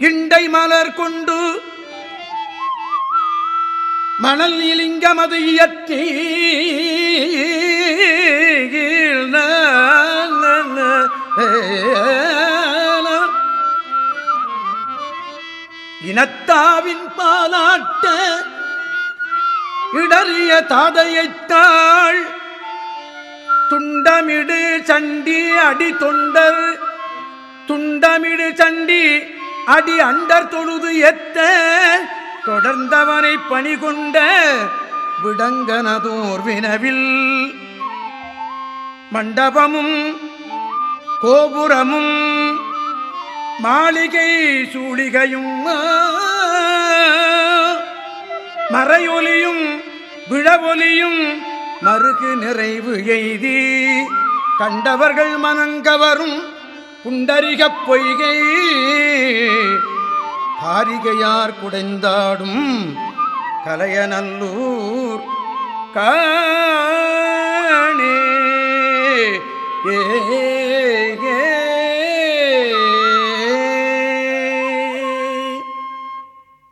இண்டை மலர் கொண்டு மணல் இலிங்கமது இயற்றி இனத்தாவின் பாலாட்ட இடறிய தாதையைத்தாள் துண்டமிடு சண்டி அடி தொண்டர் துண்டமிடு சண்டி அடி அண்டர் தொழுது எத்த தொடர்ந்தவனை பணி கொண்ட விடங்கனதோர் வினவில் மண்டபமும் கோபுரமும் மாளிகை சூளிகையும் மறையொலியும் விழவொலியும் மறுகு நிறைவு எய்தி கண்டவர்கள் மனங்கவரும் புண்டரிகப் பொய்கை. காரிகையார் குடைந்தாடும் கலையநல்லூர் காணே. ஏ